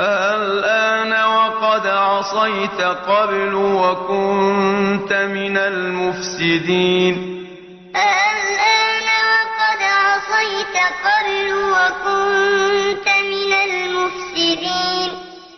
الآن وقد عصيت قبل وكنت من المفسدين. الآن وقد عصيت قبل وكنت من المفسدين.